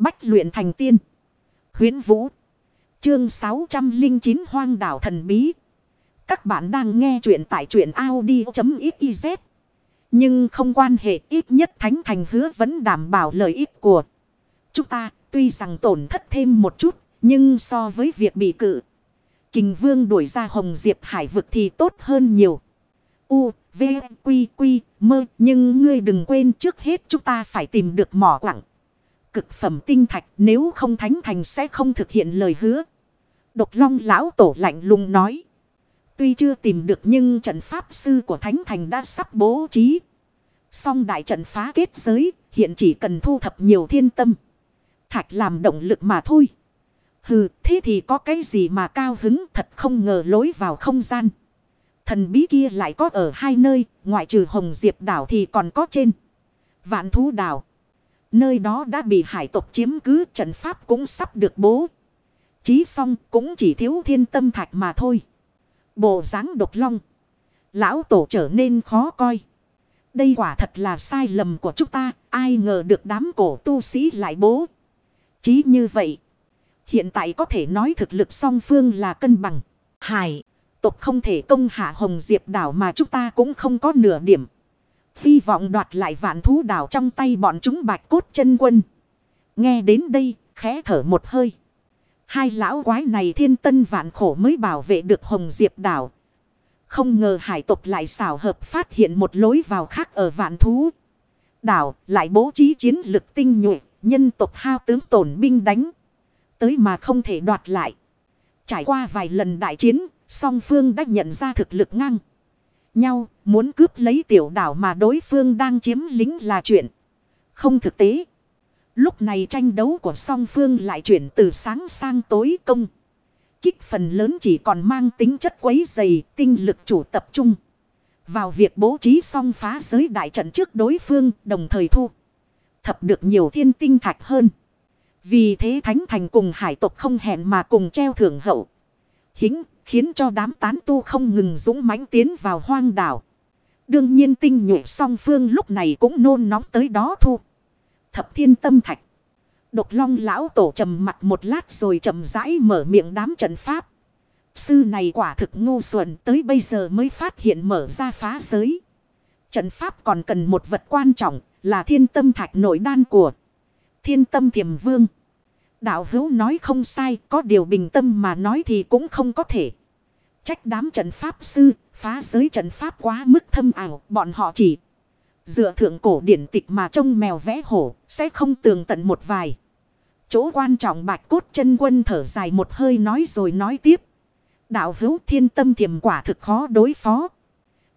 Bách luyện thành tiên. huyễn Vũ. Chương 609 Hoang đảo thần bí. Các bạn đang nghe truyện tại truyện Audi.xyz. Nhưng không quan hệ ít nhất Thánh Thành hứa vẫn đảm bảo lợi ích của chúng ta. Tuy rằng tổn thất thêm một chút. Nhưng so với việc bị cự. Kình vương đuổi ra Hồng Diệp Hải vực thì tốt hơn nhiều. U, V, Quy, Quy, Mơ. Nhưng ngươi đừng quên trước hết chúng ta phải tìm được mỏ quặng. Cực phẩm tinh thạch nếu không thánh thành sẽ không thực hiện lời hứa. Độc long lão tổ lạnh lùng nói. Tuy chưa tìm được nhưng trận pháp sư của thánh thành đã sắp bố trí. Song đại trận phá kết giới hiện chỉ cần thu thập nhiều thiên tâm. Thạch làm động lực mà thôi. Hừ, thế thì có cái gì mà cao hứng thật không ngờ lối vào không gian. Thần bí kia lại có ở hai nơi, ngoại trừ Hồng Diệp đảo thì còn có trên. Vạn thú đảo. Nơi đó đã bị hải tộc chiếm cứ trận pháp cũng sắp được bố. Chí xong cũng chỉ thiếu thiên tâm thạch mà thôi. Bộ dáng độc long. Lão tổ trở nên khó coi. Đây quả thật là sai lầm của chúng ta. Ai ngờ được đám cổ tu sĩ lại bố. Chí như vậy. Hiện tại có thể nói thực lực song phương là cân bằng. Hải, tộc không thể công hạ hồng diệp đảo mà chúng ta cũng không có nửa điểm. Hy vọng đoạt lại vạn thú đảo trong tay bọn chúng bạch cốt chân quân. Nghe đến đây, khẽ thở một hơi. Hai lão quái này thiên tân vạn khổ mới bảo vệ được hồng diệp đảo. Không ngờ hải tộc lại xảo hợp phát hiện một lối vào khác ở vạn thú. Đảo lại bố trí chiến lực tinh nhuệ, nhân tộc hao tướng tổn binh đánh tới mà không thể đoạt lại. Trải qua vài lần đại chiến, song phương đã nhận ra thực lực ngang. Nhau, muốn cướp lấy tiểu đảo mà đối phương đang chiếm lính là chuyện. Không thực tế. Lúc này tranh đấu của song phương lại chuyển từ sáng sang tối công. Kích phần lớn chỉ còn mang tính chất quấy dày, tinh lực chủ tập trung. Vào việc bố trí song phá giới đại trận trước đối phương, đồng thời thu. Thập được nhiều thiên tinh thạch hơn. Vì thế Thánh Thành cùng hải tộc không hẹn mà cùng treo thưởng hậu. Hính khiến cho đám tán tu không ngừng dũng mãnh tiến vào hoang đảo. Đương nhiên tinh nhuệ song phương lúc này cũng nôn nóng tới đó thu. Thập thiên tâm thạch. Độc long lão tổ trầm mặt một lát rồi chậm rãi mở miệng đám trận pháp. Sư này quả thực ngu xuẩn tới bây giờ mới phát hiện mở ra phá giới. Trận pháp còn cần một vật quan trọng là thiên tâm thạch nội đan của Thiên tâm thiềm vương. Đạo hữu nói không sai, có điều bình tâm mà nói thì cũng không có thể. Trách đám trận pháp sư, phá giới trận pháp quá mức thâm ảo, bọn họ chỉ dựa thượng cổ điển tịch mà trông mèo vẽ hổ, sẽ không tường tận một vài. Chỗ quan trọng bạch cốt chân quân thở dài một hơi nói rồi nói tiếp. Đạo hữu thiên tâm thiềm quả thực khó đối phó.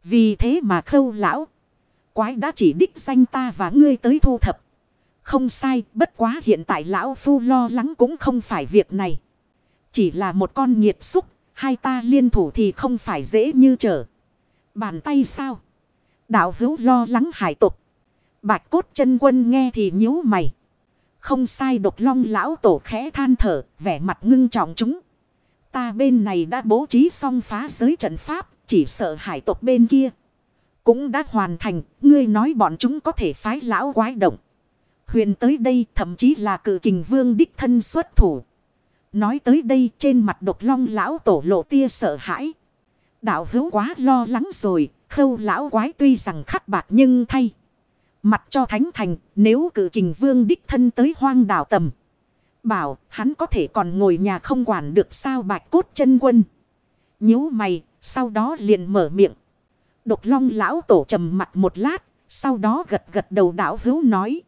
Vì thế mà khâu lão. Quái đã chỉ đích danh ta và ngươi tới thu thập. Không sai, bất quá hiện tại lão phu lo lắng cũng không phải việc này. Chỉ là một con nhiệt xúc, hai ta liên thủ thì không phải dễ như trở. Bàn tay sao? Đạo hữu lo lắng hải tục. Bạch cốt chân quân nghe thì nhíu mày. Không sai độc long lão tổ khẽ than thở, vẻ mặt ngưng trọng chúng. Ta bên này đã bố trí xong phá giới trận pháp, chỉ sợ hải tộc bên kia. Cũng đã hoàn thành, ngươi nói bọn chúng có thể phái lão quái động. Huyền tới đây thậm chí là cử kình vương đích thân xuất thủ. Nói tới đây trên mặt độc long lão tổ lộ tia sợ hãi. Đạo hữu quá lo lắng rồi. Khâu lão quái tuy rằng khắc bạc nhưng thay. Mặt cho thánh thành, nếu cử kình vương đích thân tới hoang đảo tầm. Bảo hắn có thể còn ngồi nhà không quản được sao bạch cốt chân quân. nhíu mày, sau đó liền mở miệng. Độc long lão tổ trầm mặt một lát. Sau đó gật gật đầu đạo hữu nói.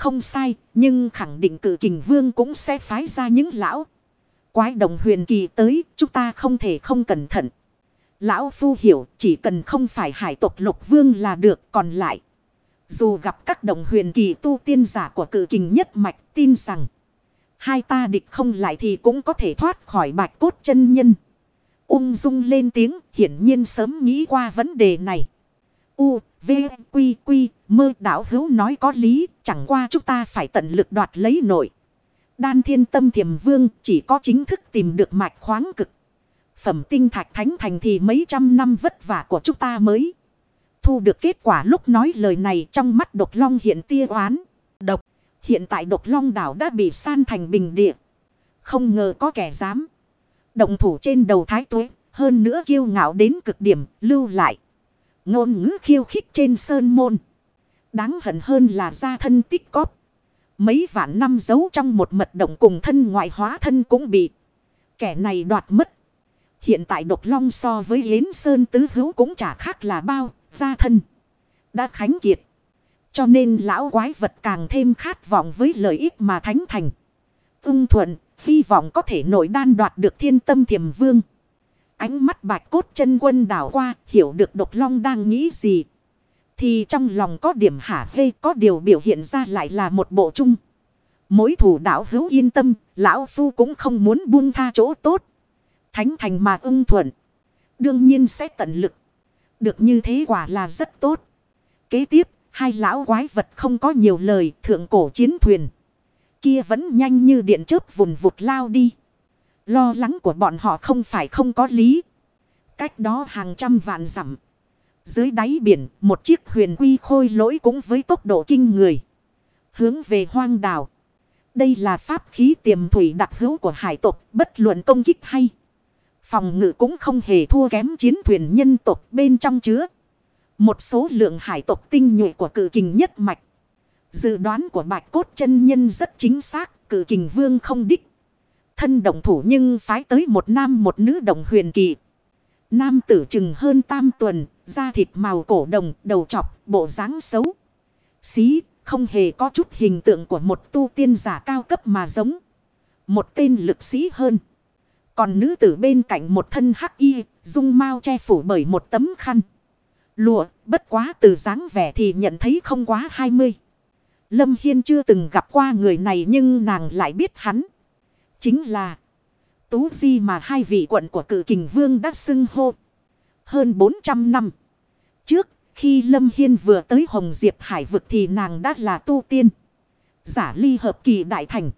Không sai, nhưng khẳng định cử kình vương cũng sẽ phái ra những lão. Quái đồng huyền kỳ tới, chúng ta không thể không cẩn thận. Lão Phu hiểu, chỉ cần không phải hải tộc lục vương là được, còn lại. Dù gặp các đồng huyền kỳ tu tiên giả của cử kình nhất mạch tin rằng. Hai ta địch không lại thì cũng có thể thoát khỏi bạch cốt chân nhân. Ung dung lên tiếng, hiển nhiên sớm nghĩ qua vấn đề này. U, V, Quy, Quy, mơ đảo hữu nói có lý, chẳng qua chúng ta phải tận lực đoạt lấy nội. Đan thiên tâm thiềm vương chỉ có chính thức tìm được mạch khoáng cực. Phẩm tinh thạch thánh thành thì mấy trăm năm vất vả của chúng ta mới. Thu được kết quả lúc nói lời này trong mắt độc long hiện tia oán. Độc, Hiện tại độc long đảo đã bị san thành bình địa. Không ngờ có kẻ dám. Động thủ trên đầu thái tuế. Hơn nữa kiêu ngạo đến cực điểm lưu lại. Ngôn ngữ khiêu khích trên sơn môn. Đáng hận hơn là gia thân tích cóp. Mấy vạn năm giấu trong một mật động cùng thân ngoại hóa thân cũng bị. Kẻ này đoạt mất. Hiện tại độc long so với Yến Sơn Tứ Hữu cũng chả khác là bao, gia thân. Đã khánh kiệt. Cho nên lão quái vật càng thêm khát vọng với lợi ích mà thánh thành. Ưng thuận, hy vọng có thể nổi đan đoạt được thiên tâm thiềm vương. Ánh mắt bạch cốt chân quân đảo qua, hiểu được độc long đang nghĩ gì. Thì trong lòng có điểm hả hê, có điều biểu hiện ra lại là một bộ chung. Mỗi thủ đảo hữu yên tâm, lão phu cũng không muốn buông tha chỗ tốt. Thánh thành mà ưng thuận. Đương nhiên sẽ tận lực. Được như thế quả là rất tốt. Kế tiếp, hai lão quái vật không có nhiều lời thượng cổ chiến thuyền. Kia vẫn nhanh như điện chớp vùn vụt lao đi. Lo lắng của bọn họ không phải không có lý. Cách đó hàng trăm vạn dặm. Dưới đáy biển, một chiếc huyền quy khôi lỗi cũng với tốc độ kinh người. Hướng về hoang đảo. Đây là pháp khí tiềm thủy đặc hữu của hải tộc, bất luận công kích hay. Phòng ngự cũng không hề thua kém chiến thuyền nhân tộc bên trong chứa. Một số lượng hải tộc tinh nhuệ của cử kình nhất mạch. Dự đoán của bạch cốt chân nhân rất chính xác, cử kình vương không đích. Thân động thủ nhưng phái tới một nam một nữ đồng huyền kỳ. Nam tử chừng hơn tam tuần, da thịt màu cổ đồng, đầu trọc, bộ dáng xấu. Xí, không hề có chút hình tượng của một tu tiên giả cao cấp mà giống. Một tên lực sĩ hơn. Còn nữ tử bên cạnh một thân hắc y, dung mau che phủ bởi một tấm khăn. Lụa, bất quá từ dáng vẻ thì nhận thấy không quá hai mươi. Lâm Hiên chưa từng gặp qua người này nhưng nàng lại biết hắn. Chính là Tú Di mà hai vị quận của cự kình vương đã xưng hô. Hơn 400 năm. Trước, khi Lâm Hiên vừa tới Hồng Diệp Hải vực thì nàng đã là tu tiên. Giả ly hợp kỳ đại thành.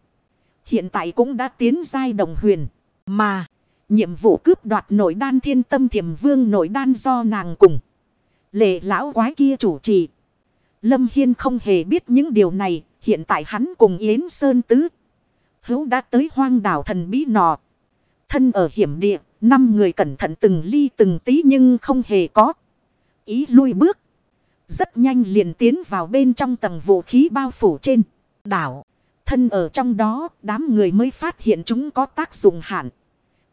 Hiện tại cũng đã tiến giai đồng huyền. Mà, nhiệm vụ cướp đoạt nội đan thiên tâm thiểm vương nội đan do nàng cùng. Lệ lão quái kia chủ trì. Lâm Hiên không hề biết những điều này. Hiện tại hắn cùng Yến Sơn Tứ. Hữu đã tới hoang đảo thần bí nọ. Thân ở hiểm địa. Năm người cẩn thận từng ly từng tí nhưng không hề có. Ý lui bước. Rất nhanh liền tiến vào bên trong tầng vũ khí bao phủ trên đảo. Thân ở trong đó đám người mới phát hiện chúng có tác dụng hạn.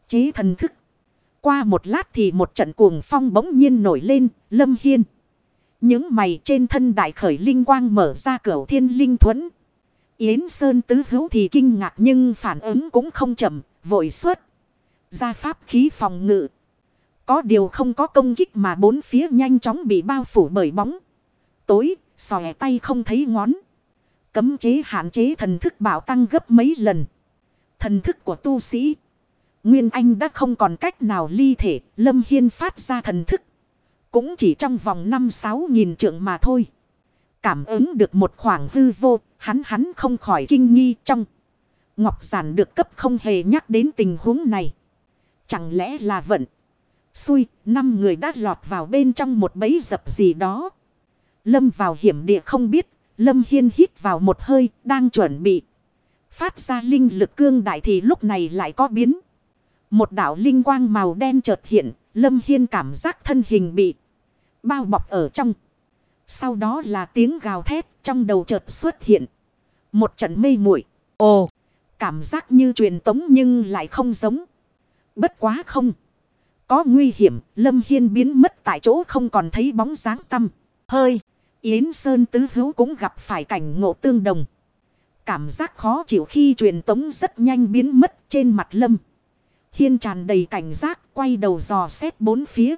Chế thần thức. Qua một lát thì một trận cuồng phong bỗng nhiên nổi lên, lâm hiên. Những mày trên thân đại khởi linh quang mở ra cửa thiên linh thuẫn. Yến Sơn tứ hữu thì kinh ngạc nhưng phản ứng cũng không chậm, vội xuất. Ra pháp khí phòng ngự. Có điều không có công kích mà bốn phía nhanh chóng bị bao phủ bởi bóng. Tối, sòe tay không thấy ngón. Cấm chế hạn chế thần thức bảo tăng gấp mấy lần. Thần thức của tu sĩ. Nguyên Anh đã không còn cách nào ly thể, Lâm Hiên phát ra thần thức. Cũng chỉ trong vòng 5-6 nghìn trượng mà thôi. Cảm ứng được một khoảng hư vô, hắn hắn không khỏi kinh nghi trong. Ngọc giản được cấp không hề nhắc đến tình huống này. Chẳng lẽ là vận. Xui, năm người đã lọt vào bên trong một bẫy dập gì đó. Lâm vào hiểm địa không biết, Lâm Hiên hít vào một hơi, đang chuẩn bị. Phát ra linh lực cương đại thì lúc này lại có biến. Một đảo linh quang màu đen chợt hiện, Lâm Hiên cảm giác thân hình bị bao bọc ở trong. Sau đó là tiếng gào thét trong đầu chợt xuất hiện. Một trận mây muội Ồ, cảm giác như truyền tống nhưng lại không giống. Bất quá không. Có nguy hiểm, Lâm Hiên biến mất tại chỗ không còn thấy bóng dáng tâm. Hơi, Yến Sơn Tứ Hữu cũng gặp phải cảnh ngộ tương đồng. Cảm giác khó chịu khi truyền tống rất nhanh biến mất trên mặt Lâm. Hiên tràn đầy cảnh giác quay đầu dò xét bốn phía.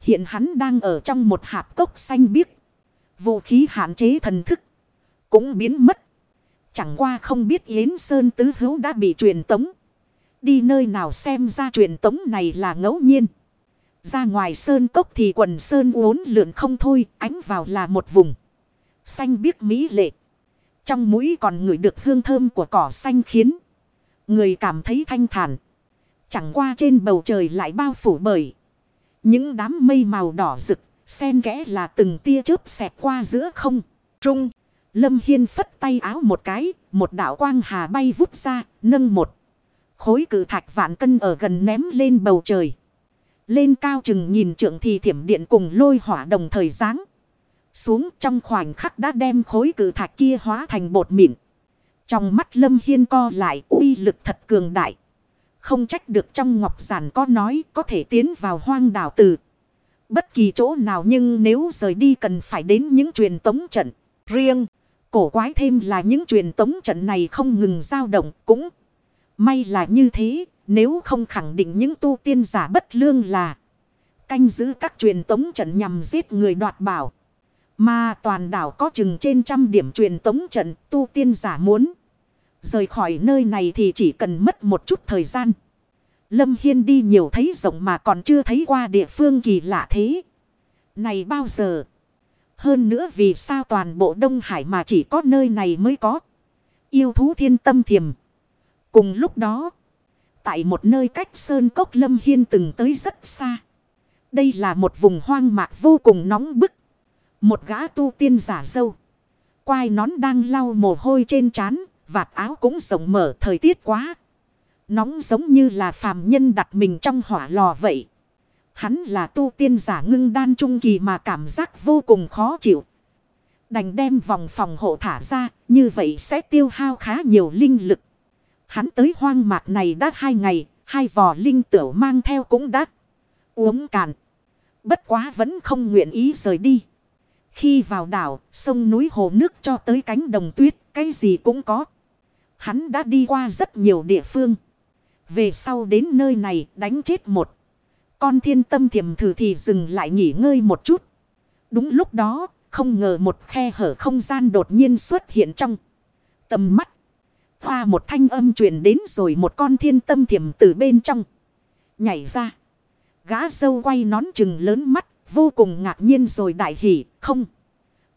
Hiện hắn đang ở trong một hạp cốc xanh biếc. Vũ khí hạn chế thần thức. Cũng biến mất. Chẳng qua không biết Yến Sơn Tứ Hữu đã bị truyền tống. Đi nơi nào xem ra truyền tống này là ngẫu nhiên. Ra ngoài sơn cốc thì quần sơn uốn lượn không thôi, ánh vào là một vùng. Xanh biếc mỹ lệ. Trong mũi còn ngửi được hương thơm của cỏ xanh khiến người cảm thấy thanh thản. Chẳng qua trên bầu trời lại bao phủ bởi những đám mây màu đỏ rực, xen kẽ là từng tia chớp xẹt qua giữa không. Trung, Lâm Hiên phất tay áo một cái, một đạo quang hà bay vút ra, nâng một. Khối cử thạch vạn cân ở gần ném lên bầu trời. Lên cao chừng nhìn trượng thì thiểm điện cùng lôi hỏa đồng thời giáng. Xuống trong khoảnh khắc đã đem khối cử thạch kia hóa thành bột mịn. Trong mắt Lâm Hiên co lại uy lực thật cường đại. Không trách được trong ngọc giản có nói có thể tiến vào hoang đảo từ. Bất kỳ chỗ nào nhưng nếu rời đi cần phải đến những truyền tống trận riêng. Cổ quái thêm là những truyền tống trận này không ngừng dao động cũng. May là như thế, nếu không khẳng định những tu tiên giả bất lương là canh giữ các truyền tống trận nhằm giết người đoạt bảo. Mà toàn đảo có chừng trên trăm điểm truyền tống trận tu tiên giả muốn. Rời khỏi nơi này thì chỉ cần mất một chút thời gian. Lâm Hiên đi nhiều thấy rộng mà còn chưa thấy qua địa phương kỳ lạ thế. Này bao giờ? Hơn nữa vì sao toàn bộ Đông Hải mà chỉ có nơi này mới có. Yêu thú thiên tâm thiềm. Cùng lúc đó. Tại một nơi cách Sơn Cốc Lâm Hiên từng tới rất xa. Đây là một vùng hoang mạc vô cùng nóng bức. Một gã tu tiên giả dâu. Quai nón đang lau mồ hôi trên trán, Vạt áo cũng rộng mở, thời tiết quá. Nóng giống như là phàm nhân đặt mình trong hỏa lò vậy. Hắn là tu tiên giả ngưng đan trung kỳ mà cảm giác vô cùng khó chịu. Đành đem vòng phòng hộ thả ra, như vậy sẽ tiêu hao khá nhiều linh lực. Hắn tới hoang mạc này đã hai ngày, hai vò linh tửu mang theo cũng đã uống cạn. Bất quá vẫn không nguyện ý rời đi. Khi vào đảo, sông núi hồ nước cho tới cánh đồng tuyết, cái gì cũng có. Hắn đã đi qua rất nhiều địa phương. Về sau đến nơi này đánh chết một. Con thiên tâm thiểm thử thì dừng lại nghỉ ngơi một chút. Đúng lúc đó, không ngờ một khe hở không gian đột nhiên xuất hiện trong tầm mắt. Hoa một thanh âm truyền đến rồi một con thiên tâm thiểm từ bên trong. Nhảy ra. Gã dâu quay nón chừng lớn mắt, vô cùng ngạc nhiên rồi đại hỉ, không.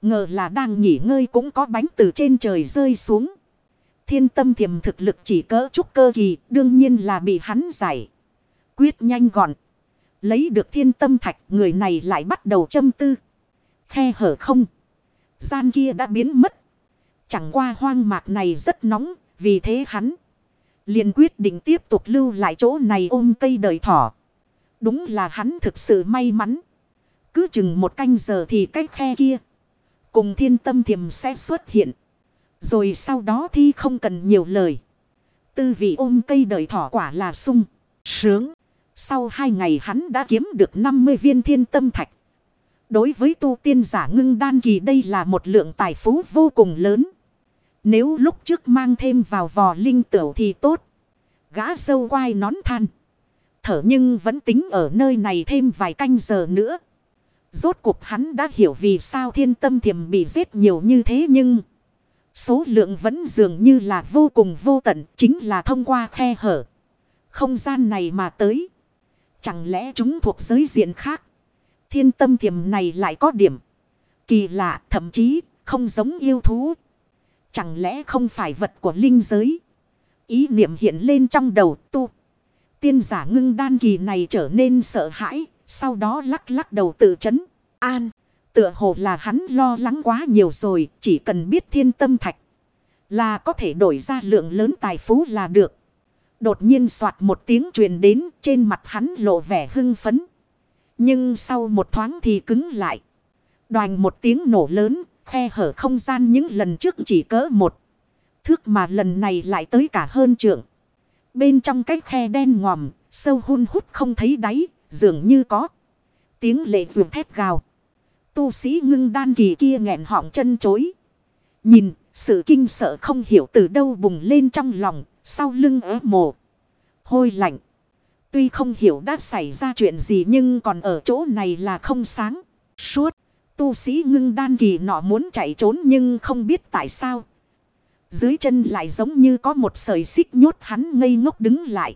Ngờ là đang nghỉ ngơi cũng có bánh từ trên trời rơi xuống. Thiên tâm thiềm thực lực chỉ cỡ chút cơ kỳ, đương nhiên là bị hắn giải. Quyết nhanh gọn. Lấy được thiên tâm thạch, người này lại bắt đầu châm tư. Khe hở không. Gian kia đã biến mất. Chẳng qua hoang mạc này rất nóng, vì thế hắn liền quyết định tiếp tục lưu lại chỗ này ôm cây đời thỏ. Đúng là hắn thực sự may mắn. Cứ chừng một canh giờ thì cái khe kia. Cùng thiên tâm thiềm sẽ xuất hiện. Rồi sau đó thì không cần nhiều lời. Tư vị ôm cây đời thỏ quả là sung, sướng. Sau hai ngày hắn đã kiếm được 50 viên thiên tâm thạch. Đối với tu tiên giả ngưng đan kỳ đây là một lượng tài phú vô cùng lớn. Nếu lúc trước mang thêm vào vò linh tửu thì tốt. Gã sâu quai nón than. Thở nhưng vẫn tính ở nơi này thêm vài canh giờ nữa. Rốt cuộc hắn đã hiểu vì sao thiên tâm thiềm bị giết nhiều như thế nhưng... Số lượng vẫn dường như là vô cùng vô tận, chính là thông qua khe hở. Không gian này mà tới. Chẳng lẽ chúng thuộc giới diện khác? Thiên tâm thiểm này lại có điểm. Kỳ lạ, thậm chí không giống yêu thú. Chẳng lẽ không phải vật của linh giới? Ý niệm hiện lên trong đầu tu. Tiên giả ngưng đan kỳ này trở nên sợ hãi, sau đó lắc lắc đầu tự chấn. An. Tựa hồ là hắn lo lắng quá nhiều rồi, chỉ cần biết thiên tâm thạch. Là có thể đổi ra lượng lớn tài phú là được. Đột nhiên soạt một tiếng truyền đến trên mặt hắn lộ vẻ hưng phấn. Nhưng sau một thoáng thì cứng lại. Đoàn một tiếng nổ lớn, khe hở không gian những lần trước chỉ cỡ một. Thước mà lần này lại tới cả hơn trượng. Bên trong cái khe đen ngòm, sâu hun hút không thấy đáy, dường như có. Tiếng lệ ruột thép gào. Tu sĩ ngưng đan kỳ kia nghẹn họng chân chối. Nhìn, sự kinh sợ không hiểu từ đâu bùng lên trong lòng, sau lưng ớ mồ. Hôi lạnh. Tuy không hiểu đã xảy ra chuyện gì nhưng còn ở chỗ này là không sáng. Suốt, tu sĩ ngưng đan kỳ nọ muốn chạy trốn nhưng không biết tại sao. Dưới chân lại giống như có một sợi xích nhốt hắn ngây ngốc đứng lại.